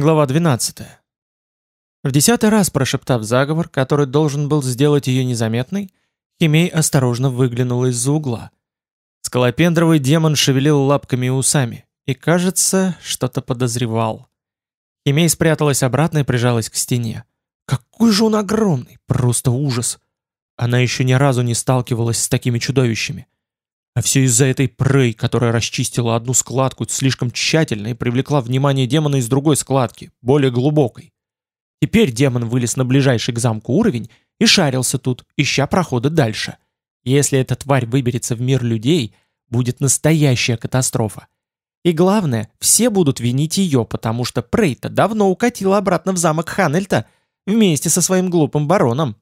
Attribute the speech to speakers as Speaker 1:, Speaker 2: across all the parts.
Speaker 1: Глава 12. В десятый раз прошептав заговор, который должен был сделать ее незаметной, Химей осторожно выглянула из-за угла. Скалопендровый демон шевелил лапками и усами, и, кажется, что-то подозревал. Химей спряталась обратно и прижалась к стене. Какой же он огромный! Просто ужас! Она еще ни разу не сталкивалась с такими чудовищами. А все из-за этой Прей, которая расчистила одну складку слишком тщательно и привлекла внимание демона из другой складки, более глубокой. Теперь демон вылез на ближайший к замку уровень и шарился тут, ища проходы дальше. Если эта тварь выберется в мир людей, будет настоящая катастрофа. И главное, все будут винить ее, потому что Прейта давно укатила обратно в замок Ханельта вместе со своим глупым бароном.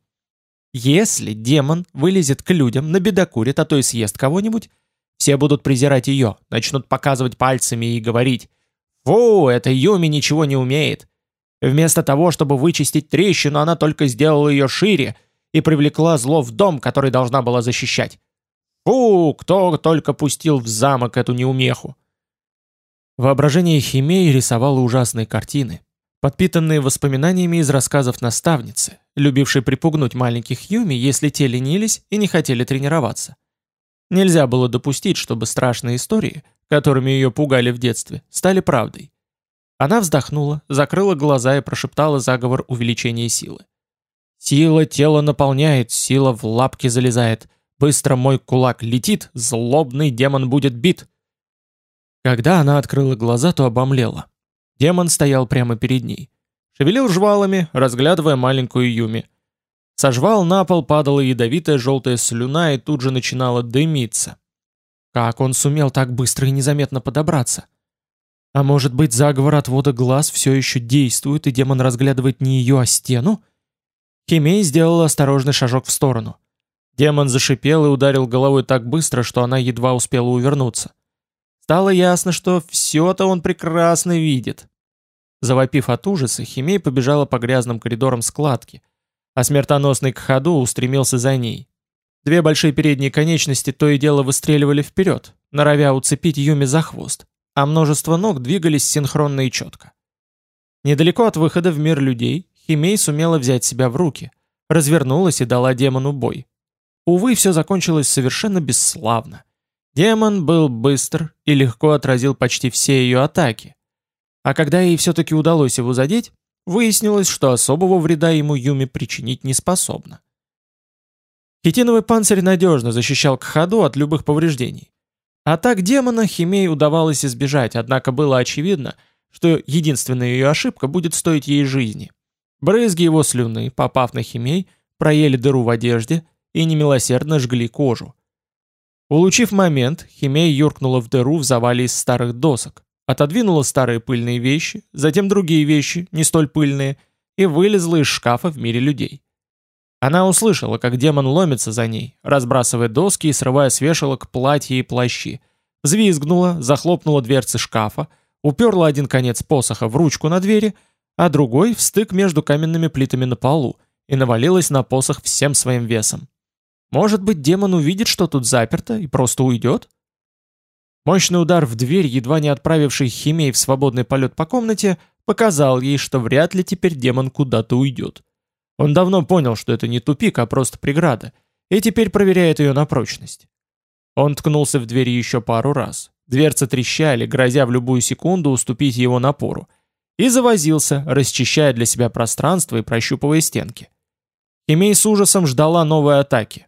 Speaker 1: Если демон вылезет к людям, набедокурит, а то и съест кого-нибудь, все будут презирать ее, начнут показывать пальцами и говорить «Фу, эта Юми ничего не умеет». Вместо того, чтобы вычистить трещину, она только сделала ее шире и привлекла зло в дом, который должна была защищать. Фу, кто только пустил в замок эту неумеху. Воображение Химеи рисовало ужасные картины подпитанные воспоминаниями из рассказов наставницы, любившей припугнуть маленьких Юми, если те ленились и не хотели тренироваться. Нельзя было допустить, чтобы страшные истории, которыми ее пугали в детстве, стали правдой. Она вздохнула, закрыла глаза и прошептала заговор увеличения силы. «Сила тело наполняет, сила в лапки залезает. Быстро мой кулак летит, злобный демон будет бит». Когда она открыла глаза, то обомлела. Демон стоял прямо перед ней. Шевелил жвалами, разглядывая маленькую Юми. Со жвал на пол падала ядовитая желтая слюна и тут же начинала дымиться. Как он сумел так быстро и незаметно подобраться? А может быть, заговор отвода глаз все еще действует, и демон разглядывает не ее, а стену? Химей сделал осторожный шажок в сторону. Демон зашипел и ударил головой так быстро, что она едва успела увернуться. Стало ясно, что все-то он прекрасно видит. Завопив от ужаса, Химей побежала по грязным коридорам складки, а смертоносный к ходу устремился за ней. Две большие передние конечности то и дело выстреливали вперед, норовя уцепить Юми за хвост, а множество ног двигались синхронно и четко. Недалеко от выхода в мир людей Химей сумела взять себя в руки, развернулась и дала демону бой. Увы, все закончилось совершенно бесславно. Демон был быстр и легко отразил почти все ее атаки. А когда ей все-таки удалось его задеть, выяснилось, что особого вреда ему Юми причинить не способна. Хитиновый панцирь надежно защищал к ходу от любых повреждений. Атак демона Химей удавалось избежать, однако было очевидно, что единственная ее ошибка будет стоить ей жизни. Брызги его слюны, попав на Химей, проели дыру в одежде и немилосердно жгли кожу. Улучив момент, Химей юркнула в дыру в завале из старых досок, отодвинула старые пыльные вещи, затем другие вещи, не столь пыльные, и вылезла из шкафа в мире людей. Она услышала, как демон ломится за ней, разбрасывая доски и срывая с вешалок платья и плащи. Взвизгнула, захлопнула дверцы шкафа, уперла один конец посоха в ручку на двери, а другой в стык между каменными плитами на полу и навалилась на посох всем своим весом. Может быть, демон увидит, что тут заперто, и просто уйдет? Мощный удар в дверь, едва не отправивший Химей в свободный полет по комнате, показал ей, что вряд ли теперь демон куда-то уйдет. Он давно понял, что это не тупик, а просто преграда, и теперь проверяет ее на прочность. Он ткнулся в дверь еще пару раз. Дверцы трещали, грозя в любую секунду уступить его напору. И завозился, расчищая для себя пространство и прощупывая стенки. Химей с ужасом ждала новой атаки.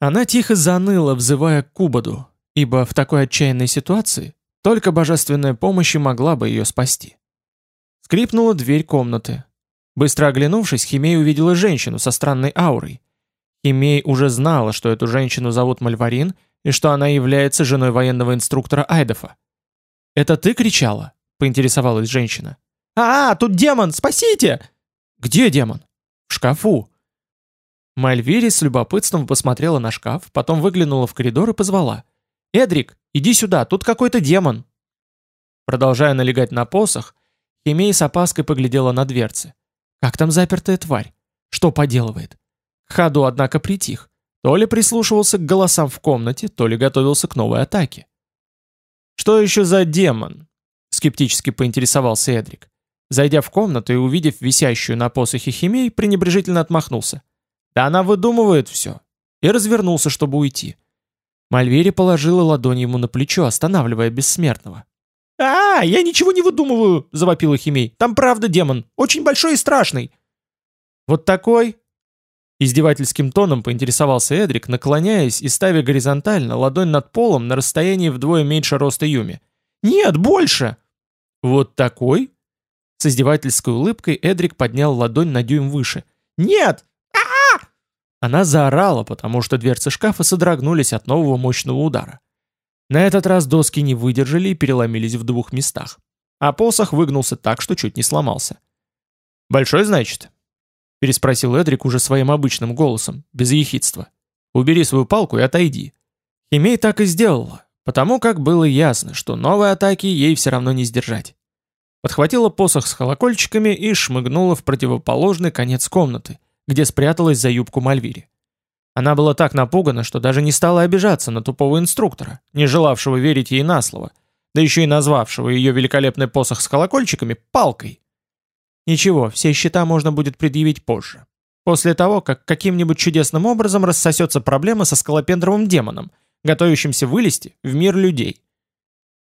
Speaker 1: Она тихо заныла, взывая к Кубаду, ибо в такой отчаянной ситуации только божественная помощь и могла бы ее спасти. Скрипнула дверь комнаты. Быстро оглянувшись, Химей увидела женщину со странной аурой. Химей уже знала, что эту женщину зовут Мальварин и что она является женой военного инструктора Айдофа. «Это ты кричала?» — поинтересовалась женщина. «А, тут демон! Спасите!» «Где демон?» «В шкафу. Мальвири с любопытством посмотрела на шкаф, потом выглянула в коридор и позвала. «Эдрик, иди сюда, тут какой-то демон!» Продолжая налегать на посох, Химей с опаской поглядела на дверцы. «Как там запертая тварь? Что поделывает?» Хаду, однако, притих. То ли прислушивался к голосам в комнате, то ли готовился к новой атаке. «Что еще за демон?» — скептически поинтересовался Эдрик. Зайдя в комнату и увидев висящую на посохе химей, пренебрежительно отмахнулся. «Да она выдумывает все!» И развернулся, чтобы уйти. Мальвери положила ладонь ему на плечо, останавливая бессмертного. «А, я ничего не выдумываю!» — завопила Химей. «Там правда демон, очень большой и страшный!» «Вот такой?» Издевательским тоном поинтересовался Эдрик, наклоняясь и ставя горизонтально ладонь над полом на расстоянии вдвое меньше роста Юми. «Нет, больше!» «Вот такой?» С издевательской улыбкой Эдрик поднял ладонь на дюйм выше. «Нет! Она заорала, потому что дверцы шкафа содрогнулись от нового мощного удара. На этот раз доски не выдержали и переломились в двух местах. А посох выгнулся так, что чуть не сломался. «Большой, значит?» Переспросил Эдрик уже своим обычным голосом, без ехидства. «Убери свою палку и отойди». Химей так и сделала, потому как было ясно, что новой атаки ей все равно не сдержать подхватила посох с колокольчиками и шмыгнула в противоположный конец комнаты, где спряталась за юбку Мальвири. Она была так напугана, что даже не стала обижаться на тупого инструктора, не желавшего верить ей на слово, да еще и назвавшего ее великолепный посох с колокольчиками палкой. Ничего, все счета можно будет предъявить позже. После того, как каким-нибудь чудесным образом рассосется проблема со скалопендровым демоном, готовящимся вылезти в мир людей.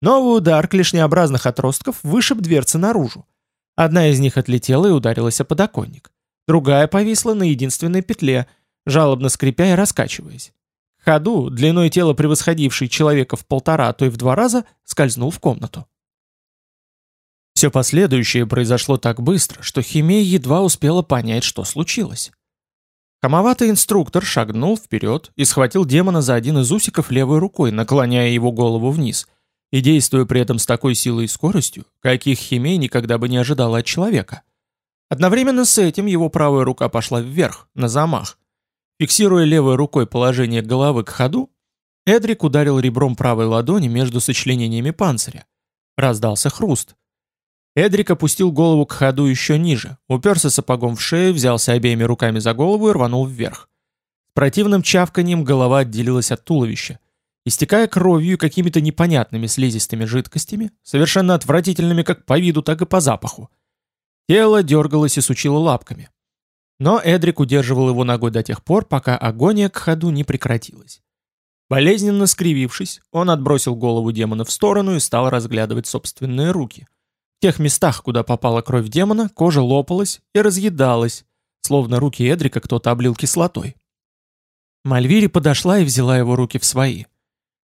Speaker 1: Новый удар клешнеобразных отростков вышиб дверцы наружу. Одна из них отлетела и ударилась о подоконник. Другая повисла на единственной петле, жалобно скрипя и раскачиваясь. К ходу, длиной тела превосходивший человека в полтора, а то и в два раза, скользнул в комнату. Все последующее произошло так быстро, что Химея едва успела понять, что случилось. Хамоватый инструктор шагнул вперед и схватил демона за один из усиков левой рукой, наклоняя его голову вниз – и действуя при этом с такой силой и скоростью, каких Химей никогда бы не ожидала от человека. Одновременно с этим его правая рука пошла вверх, на замах. Фиксируя левой рукой положение головы к ходу, Эдрик ударил ребром правой ладони между сочленениями панциря. Раздался хруст. Эдрик опустил голову к ходу еще ниже, уперся сапогом в шею, взялся обеими руками за голову и рванул вверх. С противным чавканием голова отделилась от туловища. Истекая кровью и какими-то непонятными слизистыми жидкостями, совершенно отвратительными как по виду, так и по запаху. Тело дергалось и сучило лапками. Но Эдрик удерживал его ногой до тех пор, пока агония к ходу не прекратилась. Болезненно скривившись, он отбросил голову демона в сторону и стал разглядывать собственные руки. В тех местах, куда попала кровь демона, кожа лопалась и разъедалась, словно руки Эдрика кто-то облил кислотой. Мальвири подошла и взяла его руки в свои.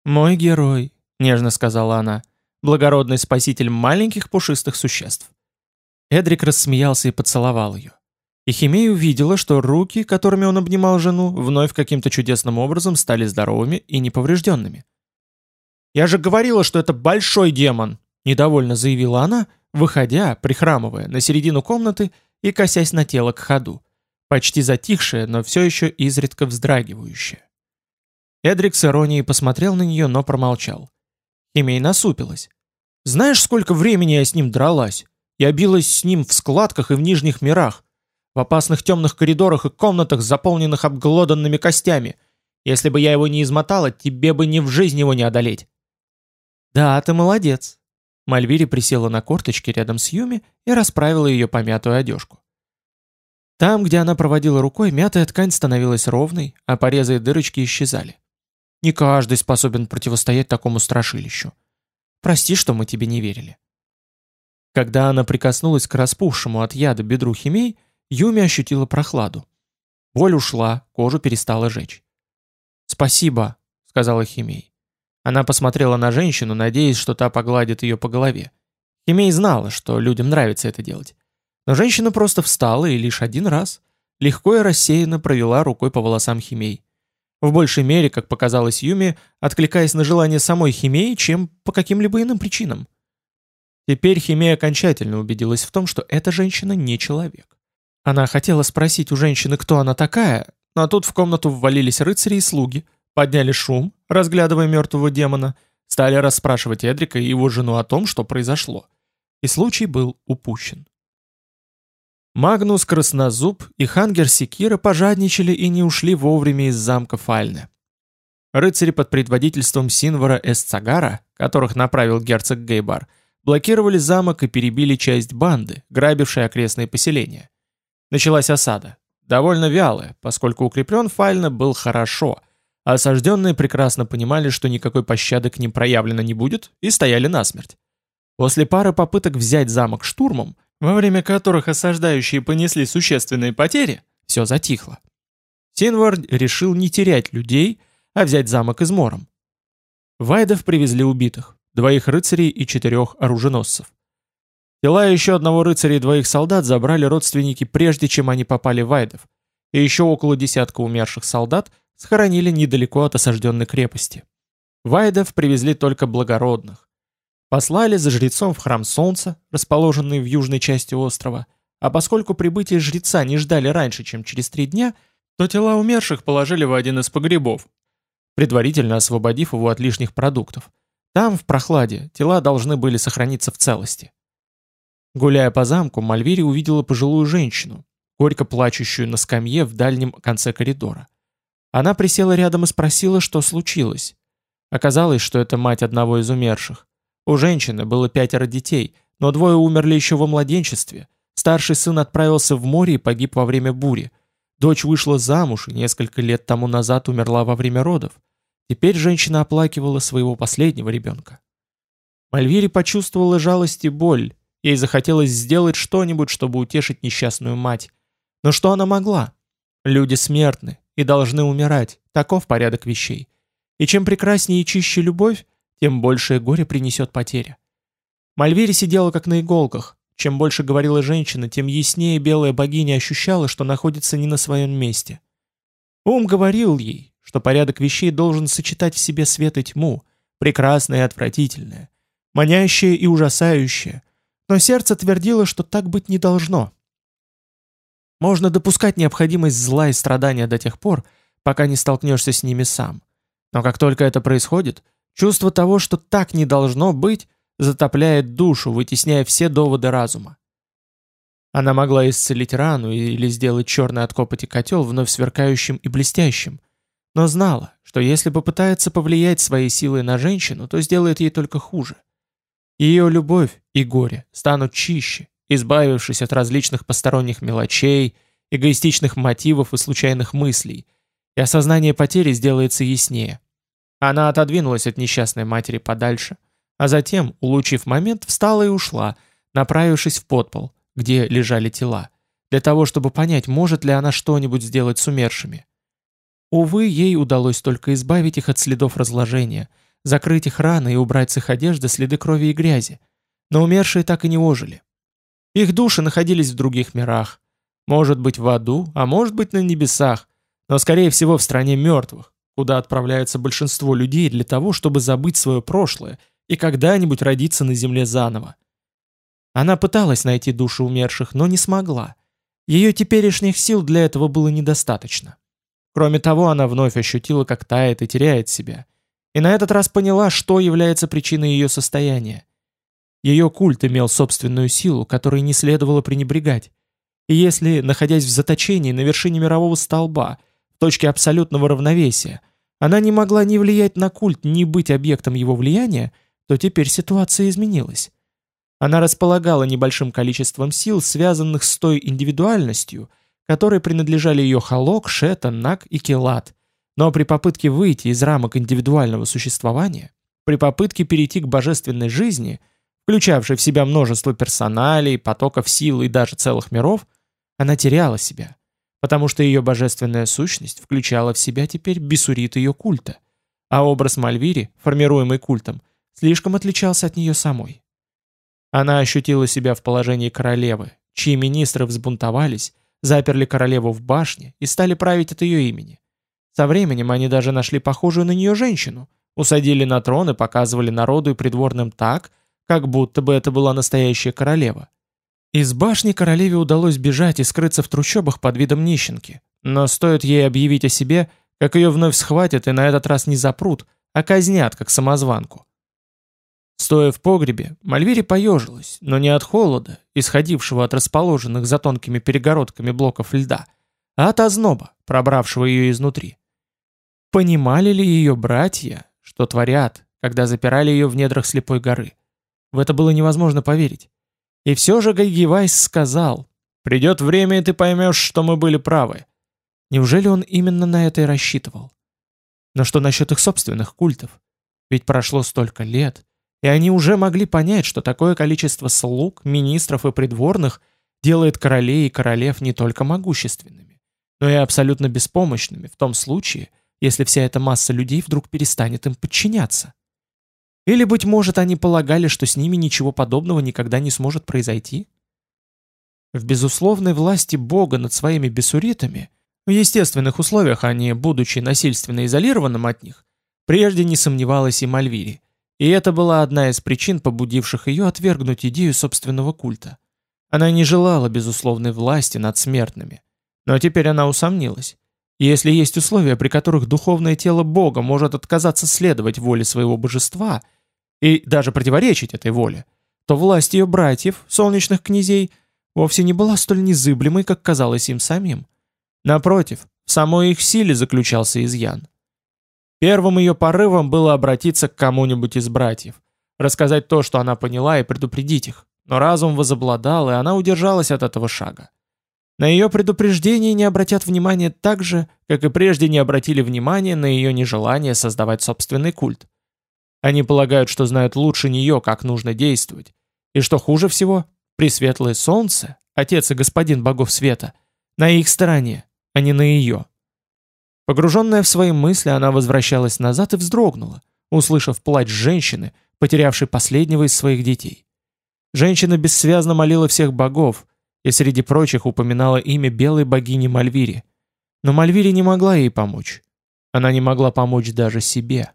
Speaker 1: «Мой герой», — нежно сказала она, — «благородный спаситель маленьких пушистых существ». Эдрик рассмеялся и поцеловал ее. И Химея увидела, что руки, которыми он обнимал жену, вновь каким-то чудесным образом стали здоровыми и неповрежденными. «Я же говорила, что это большой демон!» — недовольно заявила она, выходя, прихрамывая, на середину комнаты и косясь на тело к ходу, почти затихшее, но все еще изредка вздрагивающее. Эдрик с иронией посмотрел на нее, но промолчал. Химей насупилась. «Знаешь, сколько времени я с ним дралась? Я билась с ним в складках и в нижних мирах, в опасных темных коридорах и комнатах, заполненных обглоданными костями. Если бы я его не измотала, тебе бы ни в жизнь его не одолеть». «Да, ты молодец». Мальвири присела на корточки рядом с Юми и расправила ее помятую одежку. Там, где она проводила рукой, мятая ткань становилась ровной, а порезы и дырочки исчезали. Не каждый способен противостоять такому страшилищу. Прости, что мы тебе не верили. Когда она прикоснулась к распухшему от яда бедру Химей, Юми ощутила прохладу. Боль ушла, кожу перестала жечь. «Спасибо», — сказала Химей. Она посмотрела на женщину, надеясь, что та погладит ее по голове. Химей знала, что людям нравится это делать. Но женщина просто встала и лишь один раз, легко и рассеянно провела рукой по волосам Химей. В большей мере, как показалось Юми, откликаясь на желание самой Химеи, чем по каким-либо иным причинам. Теперь Химея окончательно убедилась в том, что эта женщина не человек. Она хотела спросить у женщины, кто она такая, но тут в комнату ввалились рыцари и слуги, подняли шум, разглядывая мертвого демона, стали расспрашивать Эдрика и его жену о том, что произошло. И случай был упущен. Магнус Краснозуб и Хангер Секира пожадничали и не ушли вовремя из замка Фальны. Рыцари под предводительством Синвара Эсцагара, которых направил герцог Гейбар, блокировали замок и перебили часть банды, грабившей окрестные поселения. Началась осада. Довольно вялая, поскольку укреплен Фальна был хорошо, а осажденные прекрасно понимали, что никакой пощады к ним проявлено не будет, и стояли насмерть. После пары попыток взять замок штурмом, во время которых осаждающие понесли существенные потери, все затихло. Синвард решил не терять людей, а взять замок измором. Вайдов привезли убитых, двоих рыцарей и четырех оруженосцев. Тела еще одного рыцаря и двоих солдат забрали родственники прежде, чем они попали в Вайдов, и еще около десятка умерших солдат схоронили недалеко от осажденной крепости. Вайдов привезли только благородных. Послали за жрецом в храм Солнца, расположенный в южной части острова, а поскольку прибытие жреца не ждали раньше, чем через три дня, то тела умерших положили в один из погребов, предварительно освободив его от лишних продуктов. Там, в прохладе, тела должны были сохраниться в целости. Гуляя по замку, Мальвири увидела пожилую женщину, горько плачущую на скамье в дальнем конце коридора. Она присела рядом и спросила, что случилось. Оказалось, что это мать одного из умерших. У женщины было пятеро детей, но двое умерли еще во младенчестве. Старший сын отправился в море и погиб во время бури. Дочь вышла замуж и несколько лет тому назад умерла во время родов. Теперь женщина оплакивала своего последнего ребенка. Мальвири почувствовала жалость и боль. Ей захотелось сделать что-нибудь, чтобы утешить несчастную мать. Но что она могла? Люди смертны и должны умирать. Таков порядок вещей. И чем прекраснее и чище любовь, тем большее горе принесет потеря. Мальвири сидела как на иголках, чем больше говорила женщина, тем яснее белая богиня ощущала, что находится не на своем месте. Ум говорил ей, что порядок вещей должен сочетать в себе свет и тьму, прекрасное и отвратительное, манящее и ужасающее, но сердце твердило, что так быть не должно. Можно допускать необходимость зла и страдания до тех пор, пока не столкнешься с ними сам. Но как только это происходит, чувство того, что так не должно быть, затопляет душу, вытесняя все доводы разума. Она могла исцелить рану или сделать черный от копоти котел вновь сверкающим и блестящим, но знала, что если попытается повлиять своей силой на женщину, то сделает ей только хуже. Ее любовь и горе станут чище, избавившись от различных посторонних мелочей, эгоистичных мотивов и случайных мыслей, и осознание потери сделается яснее. Она отодвинулась от несчастной матери подальше – а затем, улучив момент, встала и ушла, направившись в подпол, где лежали тела, для того, чтобы понять, может ли она что-нибудь сделать с умершими. Увы, ей удалось только избавить их от следов разложения, закрыть их раны и убрать с их одежды следы крови и грязи, но умершие так и не ожили. Их души находились в других мирах, может быть в аду, а может быть на небесах, но скорее всего в стране мертвых, куда отправляется большинство людей для того, чтобы забыть свое прошлое и когда-нибудь родиться на земле заново. Она пыталась найти души умерших, но не смогла. Ее теперешних сил для этого было недостаточно. Кроме того, она вновь ощутила, как тает и теряет себя. И на этот раз поняла, что является причиной ее состояния. Ее культ имел собственную силу, которой не следовало пренебрегать. И если, находясь в заточении на вершине мирового столба, в точке абсолютного равновесия, она не могла ни влиять на культ, ни быть объектом его влияния, то теперь ситуация изменилась. Она располагала небольшим количеством сил, связанных с той индивидуальностью, которой принадлежали ее Халок, Шета, Нак и Келат. Но при попытке выйти из рамок индивидуального существования, при попытке перейти к божественной жизни, включавшей в себя множество персоналей, потоков сил и даже целых миров, она теряла себя, потому что ее божественная сущность включала в себя теперь бисурит ее культа, а образ Мальвири, формируемый культом, слишком отличался от нее самой. Она ощутила себя в положении королевы, чьи министры взбунтовались, заперли королеву в башне и стали править от ее имени. Со временем они даже нашли похожую на нее женщину, усадили на трон и показывали народу и придворным так, как будто бы это была настоящая королева. Из башни королеве удалось бежать и скрыться в трущобах под видом нищенки, но стоит ей объявить о себе, как ее вновь схватят и на этот раз не запрут, а казнят, как самозванку. Стоя в погребе, Мальвири поежилась, но не от холода, исходившего от расположенных за тонкими перегородками блоков льда, а от озноба, пробравшего ее изнутри. Понимали ли ее братья, что творят, когда запирали ее в недрах слепой горы? В это было невозможно поверить. И все же Гайгивайс сказал, «Придет время, и ты поймешь, что мы были правы». Неужели он именно на это и рассчитывал? Но что насчет их собственных культов? Ведь прошло столько лет, и они уже могли понять, что такое количество слуг, министров и придворных делает королей и королев не только могущественными, но и абсолютно беспомощными в том случае, если вся эта масса людей вдруг перестанет им подчиняться. Или, быть может, они полагали, что с ними ничего подобного никогда не сможет произойти? В безусловной власти Бога над своими бесуритами, в естественных условиях, а не будучи насильственно изолированным от них, прежде не сомневалась и Мальвири, и это была одна из причин, побудивших ее отвергнуть идею собственного культа. Она не желала безусловной власти над смертными. Но теперь она усомнилась. Если есть условия, при которых духовное тело Бога может отказаться следовать воле своего божества и даже противоречить этой воле, то власть ее братьев, солнечных князей, вовсе не была столь незыблемой, как казалось им самим. Напротив, в самой их силе заключался изъян. Первым ее порывом было обратиться к кому-нибудь из братьев, рассказать то, что она поняла, и предупредить их, но разум возобладал, и она удержалась от этого шага. На ее предупреждение не обратят внимания так же, как и прежде не обратили внимания на ее нежелание создавать собственный культ. Они полагают, что знают лучше нее, как нужно действовать. И что хуже всего, Пресветлое Солнце, Отец и Господин Богов Света, на их стороне, а не на ее. Погруженная в свои мысли, она возвращалась назад и вздрогнула, услышав плач женщины, потерявшей последнего из своих детей. Женщина бессвязно молила всех богов, и среди прочих упоминала имя белой богини Мальвири. Но Мальвири не могла ей помочь. Она не могла помочь даже себе.